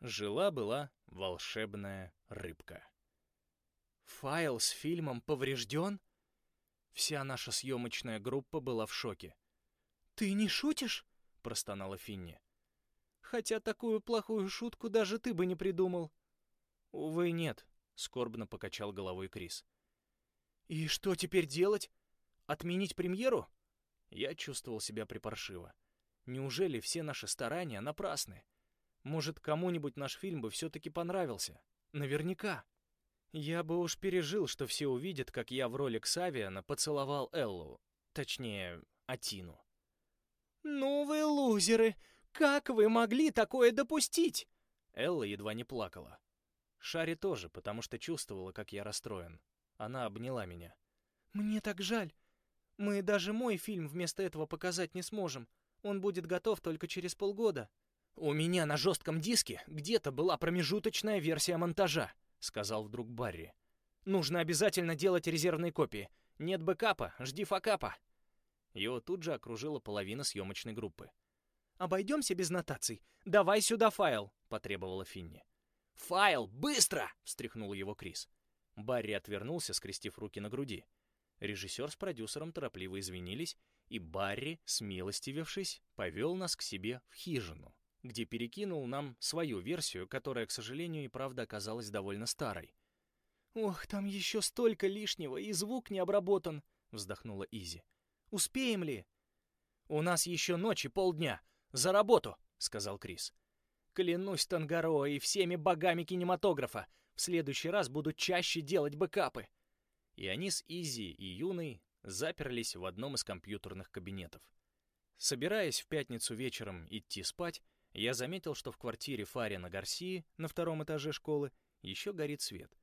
Жила-была волшебная рыбка. Файл с фильмом поврежден? Вся наша съемочная группа была в шоке. «Ты не шутишь?» — простонала Финни. «Хотя такую плохую шутку даже ты бы не придумал». «Увы, нет», — скорбно покачал головой Крис. «И что теперь делать? Отменить премьеру?» Я чувствовал себя припаршиво. Неужели все наши старания напрасны? Может, кому-нибудь наш фильм бы все-таки понравился? Наверняка. Я бы уж пережил, что все увидят, как я в роли Ксавиана поцеловал Эллу. Точнее, Атину. «Ну вы лузеры! Как вы могли такое допустить?» Элла едва не плакала. Шари тоже, потому что чувствовала, как я расстроен. Она обняла меня. «Мне так жаль. Мы даже мой фильм вместо этого показать не сможем. Он будет готов только через полгода». «У меня на жестком диске где-то была промежуточная версия монтажа», — сказал вдруг Барри. «Нужно обязательно делать резервные копии. Нет бэкапа, жди факапа». Его тут же окружила половина съемочной группы. «Обойдемся без нотаций. Давай сюда файл», — потребовала Финни. «Файл, быстро!» — встряхнул его Крис. Барри отвернулся, скрестив руки на груди. Режиссер с продюсером торопливо извинились, и Барри, смилостивившись, повел нас к себе в хижину, где перекинул нам свою версию, которая, к сожалению, и правда оказалась довольно старой. «Ох, там еще столько лишнего, и звук не обработан», — вздохнула Изи. «Успеем ли?» «У нас еще ночь и полдня. За работу», — сказал Крис. «Клянусь Тангаро и всеми богами кинематографа, в следующий раз буду чаще делать бэкапы». И они с Изи и Юной заперлись в одном из компьютерных кабинетов. Собираясь в пятницу вечером идти спать, я заметил, что в квартире Фарина Гарсии на втором этаже школы еще горит свет.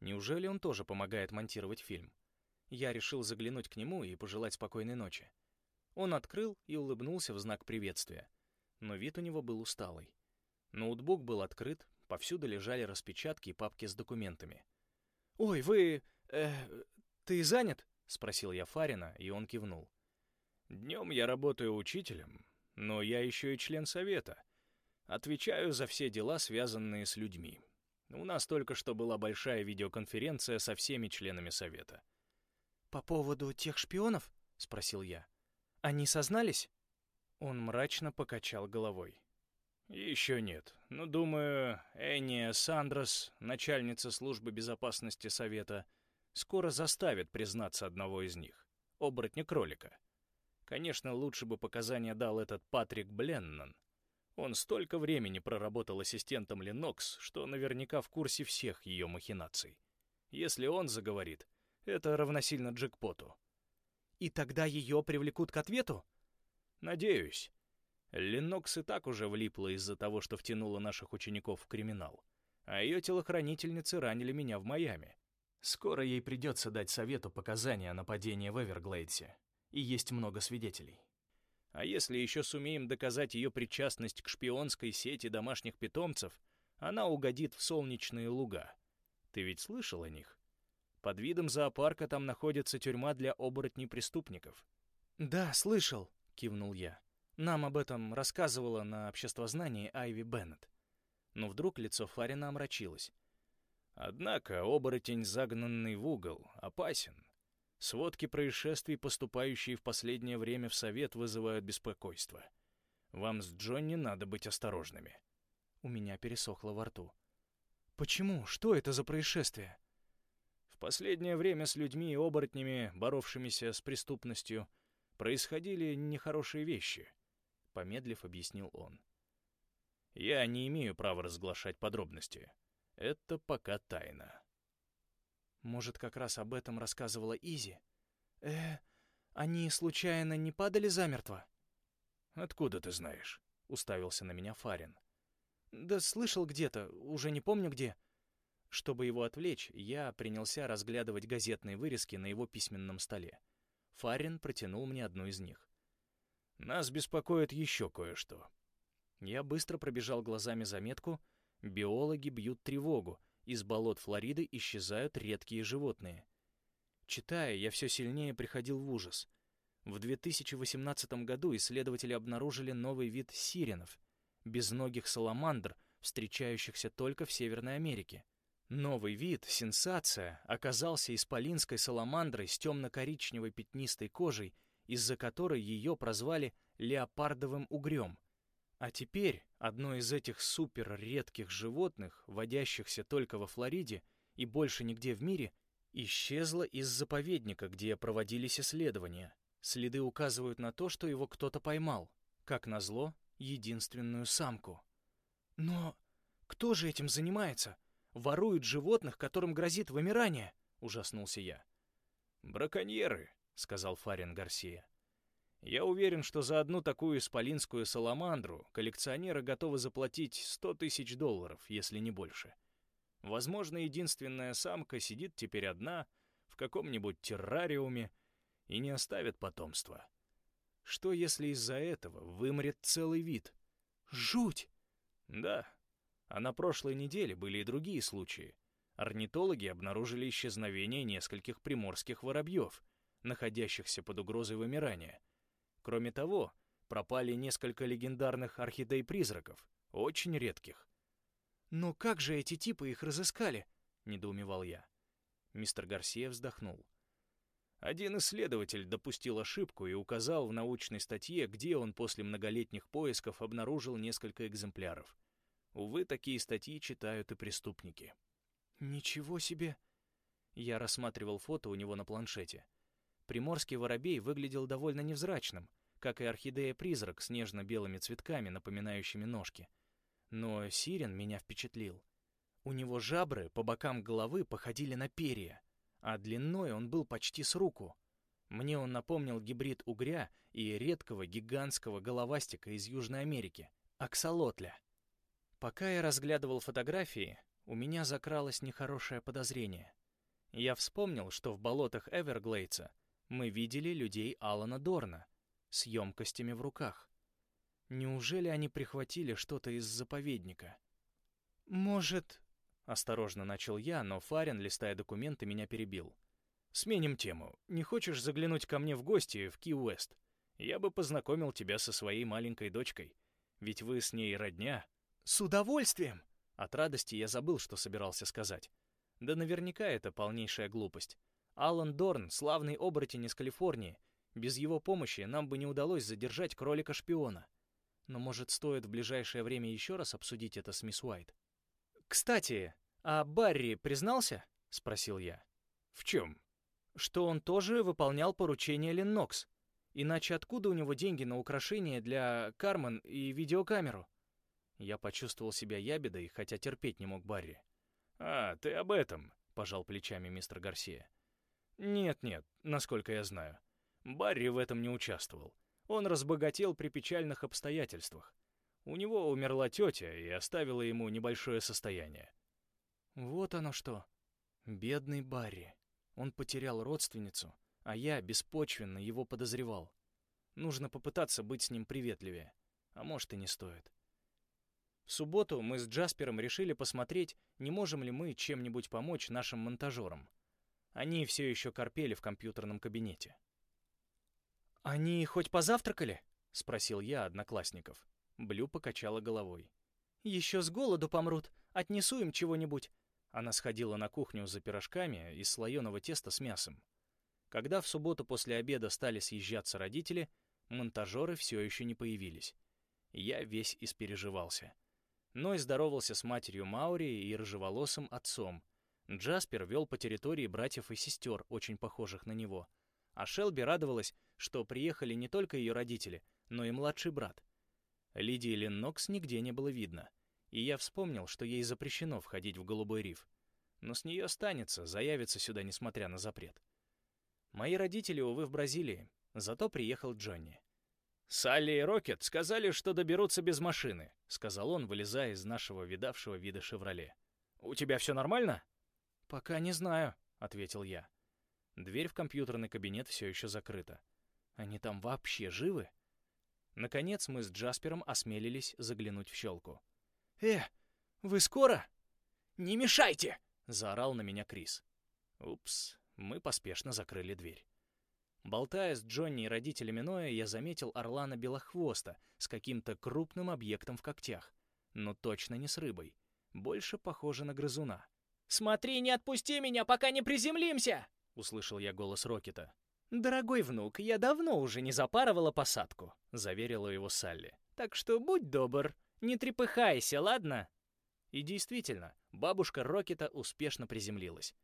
Неужели он тоже помогает монтировать фильм? Я решил заглянуть к нему и пожелать спокойной ночи. Он открыл и улыбнулся в знак приветствия, но вид у него был усталый. Ноутбук был открыт, повсюду лежали распечатки и папки с документами. «Ой, вы... Э, ты занят?» — спросил я Фарина, и он кивнул. «Днем я работаю учителем, но я еще и член совета. Отвечаю за все дела, связанные с людьми. У нас только что была большая видеоконференция со всеми членами совета». «По поводу тех шпионов?» — спросил я. «Они сознались?» Он мрачно покачал головой. «Еще нет. Но, думаю, Энния Сандрос, начальница службы безопасности Совета, скоро заставит признаться одного из них, оборотня-кролика. Конечно, лучше бы показания дал этот Патрик Бленнон. Он столько времени проработал ассистентом Ленокс, что наверняка в курсе всех ее махинаций. Если он заговорит, это равносильно джекпоту. И тогда ее привлекут к ответу? Надеюсь. Ленокс и так уже влипла из-за того, что втянула наших учеников в криминал. А ее телохранительницы ранили меня в Майами. Скоро ей придется дать совету показания о нападении в Эверглейдсе, и есть много свидетелей. А если еще сумеем доказать ее причастность к шпионской сети домашних питомцев, она угодит в солнечные луга. Ты ведь слышал о них? Под видом зоопарка там находится тюрьма для оборотней-преступников. «Да, слышал», — кивнул я. Нам об этом рассказывала на обществознании Айви Беннет. Но вдруг лицо Фарина омрачилось. Однако оборотень, загнанный в угол, опасен. Сводки происшествий, поступающие в последнее время в совет, вызывают беспокойство. Вам с Джонни надо быть осторожными. У меня пересохло во рту. Почему? Что это за происшествие? В последнее время с людьми и оборотнями, боровшимися с преступностью, происходили нехорошие вещи, помедлив объяснил он. Я не имею права разглашать подробности. Это пока тайна. Может, как раз об этом рассказывала Изи? Э, они случайно не падали замертво? Откуда ты знаешь? Уставился на меня Фарин. Да слышал где-то, уже не помню где. Чтобы его отвлечь, я принялся разглядывать газетные вырезки на его письменном столе. Фарин протянул мне одну из них. «Нас беспокоит еще кое-что». Я быстро пробежал глазами заметку — Биологи бьют тревогу, из болот Флориды исчезают редкие животные. Читая, я все сильнее приходил в ужас. В 2018 году исследователи обнаружили новый вид сиренов, безногих саламандр встречающихся только в Северной Америке. Новый вид, сенсация, оказался исполинской саламандрой с темно-коричневой пятнистой кожей, из-за которой ее прозвали леопардовым угрем. А теперь одно из этих супер-редких животных, водящихся только во Флориде и больше нигде в мире, исчезло из заповедника, где проводились исследования. Следы указывают на то, что его кто-то поймал. Как назло, единственную самку. Но кто же этим занимается? Воруют животных, которым грозит вымирание, ужаснулся я. Браконьеры, сказал Фарин Гарсия. Я уверен, что за одну такую исполинскую саламандру коллекционеры готовы заплатить сто тысяч долларов, если не больше. Возможно, единственная самка сидит теперь одна в каком-нибудь террариуме и не оставит потомства. Что, если из-за этого вымрет целый вид? Жуть! Да. А на прошлой неделе были и другие случаи. Орнитологи обнаружили исчезновение нескольких приморских воробьев, находящихся под угрозой вымирания. Кроме того, пропали несколько легендарных орхидей-призраков, очень редких. «Но как же эти типы их разыскали?» — недоумевал я. Мистер Гарсия вздохнул. Один исследователь допустил ошибку и указал в научной статье, где он после многолетних поисков обнаружил несколько экземпляров. Увы, такие статьи читают и преступники. «Ничего себе!» Я рассматривал фото у него на планшете. Приморский воробей выглядел довольно невзрачным, как и орхидея-призрак с нежно-белыми цветками, напоминающими ножки. Но сирен меня впечатлил. У него жабры по бокам головы походили на перья, а длиной он был почти с руку. Мне он напомнил гибрид угря и редкого гигантского головастика из Южной Америки — аксолотля. Пока я разглядывал фотографии, у меня закралось нехорошее подозрение. Я вспомнил, что в болотах Эверглейдса мы видели людей Алана Дорна с емкостями в руках. Неужели они прихватили что-то из заповедника? Может, осторожно начал я, но Фарин, листая документы, меня перебил. Сменим тему. Не хочешь заглянуть ко мне в гости в Ки-Уэст? Я бы познакомил тебя со своей маленькой дочкой. Ведь вы с ней родня. С удовольствием. От радости я забыл, что собирался сказать. Да наверняка это полнейшая глупость. Алан Дорн — славный оборотень из Калифорнии. Без его помощи нам бы не удалось задержать кролика-шпиона. Но, может, стоит в ближайшее время еще раз обсудить это с мисс Уайт? «Кстати, а Барри признался?» — спросил я. «В чем?» «Что он тоже выполнял поручение Леннокс. Иначе откуда у него деньги на украшения для Кармен и видеокамеру?» Я почувствовал себя ябедой, хотя терпеть не мог Барри. «А, ты об этом», — пожал плечами мистер Гарсия. «Нет-нет, насколько я знаю. Барри в этом не участвовал. Он разбогател при печальных обстоятельствах. У него умерла тетя и оставила ему небольшое состояние. Вот оно что. Бедный Барри. Он потерял родственницу, а я беспочвенно его подозревал. Нужно попытаться быть с ним приветливее. А может и не стоит. В субботу мы с Джаспером решили посмотреть, не можем ли мы чем-нибудь помочь нашим монтажерам. Они все еще корпели в компьютерном кабинете. «Они хоть позавтракали?» — спросил я одноклассников. Блю покачала головой. «Еще с голоду помрут. Отнесу им чего-нибудь». Она сходила на кухню за пирожками из слоеного теста с мясом. Когда в субботу после обеда стали съезжаться родители, монтажеры все еще не появились. Я весь испереживался. Ной здоровался с матерью Маури и рыжеволосым отцом. Джаспер вел по территории братьев и сестер, очень похожих на него. А Шелби радовалась, что приехали не только ее родители, но и младший брат. Лидии Леннокс нигде не было видно, и я вспомнил, что ей запрещено входить в Голубой риф. Но с нее останется, заявится сюда, несмотря на запрет. Мои родители, увы, в Бразилии, зато приехал Джонни. «Салли и Рокет сказали, что доберутся без машины», — сказал он, вылезая из нашего видавшего вида «Шевроле». «У тебя все нормально?» «Пока не знаю», — ответил я. Дверь в компьютерный кабинет все еще закрыта. Они там вообще живы? Наконец мы с Джаспером осмелились заглянуть в щелку. «Э, вы скоро?» «Не мешайте!» — заорал на меня Крис. Упс, мы поспешно закрыли дверь. Болтая с Джонни и родителями Ноя, я заметил орлана белохвоста с каким-то крупным объектом в когтях. но точно не с рыбой. Больше похоже на грызуна. «Смотри, не отпусти меня, пока не приземлимся!» — услышал я голос Рокета. «Дорогой внук, я давно уже не запарывала посадку», — заверила его Салли. «Так что будь добр, не трепыхайся, ладно?» И действительно, бабушка Рокета успешно приземлилась.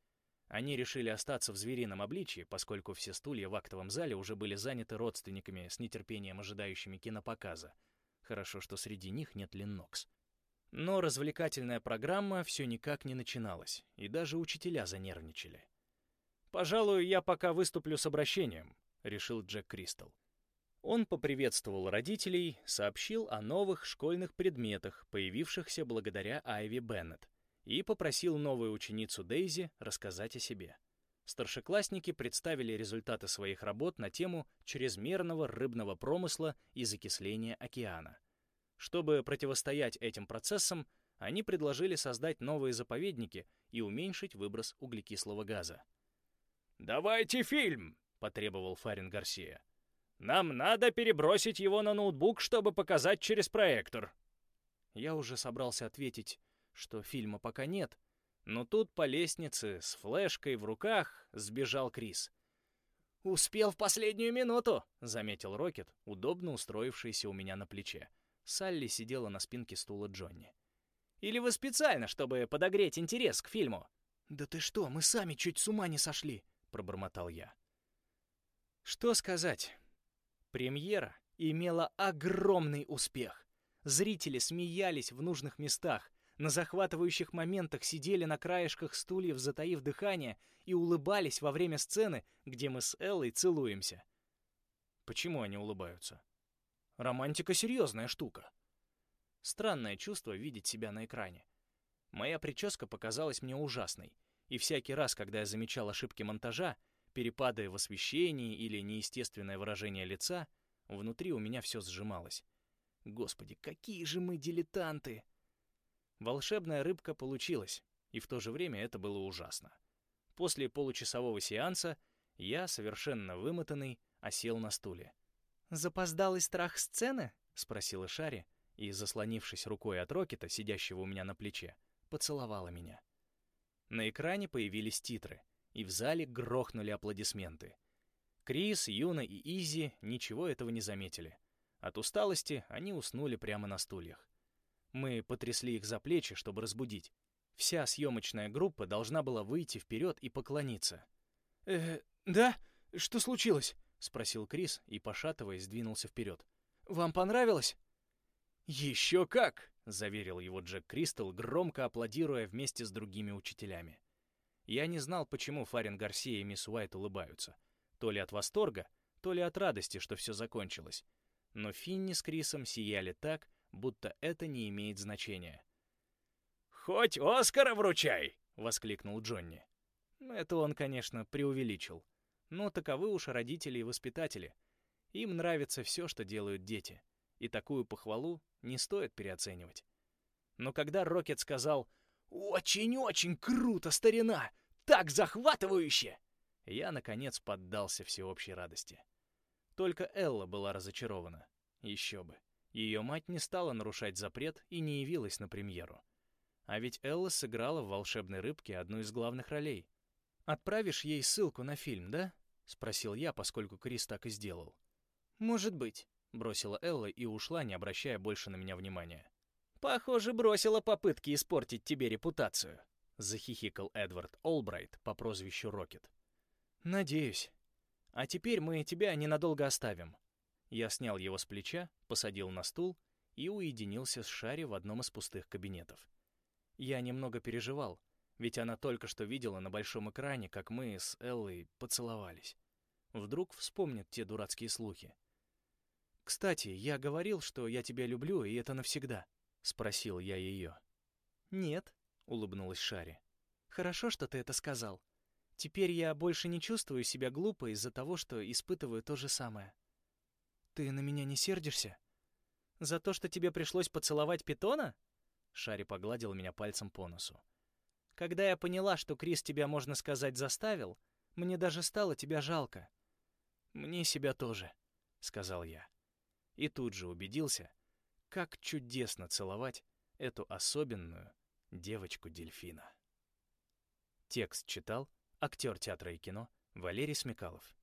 Они решили остаться в зверином обличье, поскольку все стулья в актовом зале уже были заняты родственниками с нетерпением ожидающими кинопоказа. Хорошо, что среди них нет Леннокс. Но развлекательная программа все никак не начиналась, и даже учителя занервничали. «Пожалуй, я пока выступлю с обращением», — решил Джек Кристал. Он поприветствовал родителей, сообщил о новых школьных предметах, появившихся благодаря Айви Беннет, и попросил новую ученицу Дейзи рассказать о себе. Старшеклассники представили результаты своих работ на тему чрезмерного рыбного промысла и закисления океана. Чтобы противостоять этим процессам, они предложили создать новые заповедники и уменьшить выброс углекислого газа. «Давайте фильм!» — потребовал Фарин Гарсия. «Нам надо перебросить его на ноутбук, чтобы показать через проектор». Я уже собрался ответить что фильма пока нет, но тут по лестнице с флешкой в руках сбежал Крис. «Успел в последнюю минуту», — заметил Рокет, удобно устроившийся у меня на плече. Салли сидела на спинке стула Джонни. «Или вы специально, чтобы подогреть интерес к фильму?» «Да ты что, мы сами чуть с ума не сошли», — пробормотал я. Что сказать? Премьера имела огромный успех. Зрители смеялись в нужных местах, на захватывающих моментах сидели на краешках стульев, затаив дыхание, и улыбались во время сцены, где мы с Эллой целуемся. Почему они улыбаются? Романтика — серьезная штука. Странное чувство видеть себя на экране. Моя прическа показалась мне ужасной, и всякий раз, когда я замечал ошибки монтажа, перепады в освещении или неестественное выражение лица, внутри у меня все сжималось. Господи, какие же мы дилетанты! Волшебная рыбка получилась, и в то же время это было ужасно. После получасового сеанса я, совершенно вымотанный, осел на стуле. «Запоздалый страх сцены?» — спросила Шари, и, заслонившись рукой от Рокета, сидящего у меня на плече, поцеловала меня. На экране появились титры, и в зале грохнули аплодисменты. Крис, Юна и Изи ничего этого не заметили. От усталости они уснули прямо на стульях. Мы потрясли их за плечи, чтобы разбудить. Вся съемочная группа должна была выйти вперед и поклониться. «Э, да? Что случилось?» — спросил Крис и, пошатываясь, двинулся вперед. «Вам понравилось?» «Еще как!» — заверил его Джек Кристал, громко аплодируя вместе с другими учителями. Я не знал, почему Фарин Гарсия и мисс Уайт улыбаются. То ли от восторга, то ли от радости, что все закончилось. Но Финни с Крисом сияли так, будто это не имеет значения. «Хоть Оскара вручай!» — воскликнул Джонни. Это он, конечно, преувеличил. Но таковы уж родители и воспитатели. Им нравится все, что делают дети. И такую похвалу не стоит переоценивать. Но когда Рокет сказал «Очень-очень круто, старина! Так захватывающе!» Я, наконец, поддался всеобщей радости. Только Элла была разочарована. Еще бы. Ее мать не стала нарушать запрет и не явилась на премьеру. А ведь Элла сыграла в «Волшебной рыбке» одну из главных ролей. «Отправишь ей ссылку на фильм, да?» — спросил я, поскольку Крис так и сделал. «Может быть», — бросила Элла и ушла, не обращая больше на меня внимания. «Похоже, бросила попытки испортить тебе репутацию», — захихикал Эдвард Олбрайт по прозвищу Рокет. «Надеюсь. А теперь мы тебя ненадолго оставим. Я снял его с плеча, посадил на стул и уединился с Шари в одном из пустых кабинетов. Я немного переживал, ведь она только что видела на большом экране, как мы с Эллой поцеловались. Вдруг вспомнит те дурацкие слухи. «Кстати, я говорил, что я тебя люблю, и это навсегда», — спросил я ее. «Нет», — улыбнулась Шари. «Хорошо, что ты это сказал. Теперь я больше не чувствую себя глупо из-за того, что испытываю то же самое». «Ты на меня не сердишься?» «За то, что тебе пришлось поцеловать питона?» Шари погладил меня пальцем по носу. «Когда я поняла, что Крис тебя, можно сказать, заставил, мне даже стало тебя жалко». Мне себя тоже, сказал я. И тут же убедился, как чудесно целовать эту особенную девочку-дельфина. Текст читал актер театра и кино Валерий Смекалов.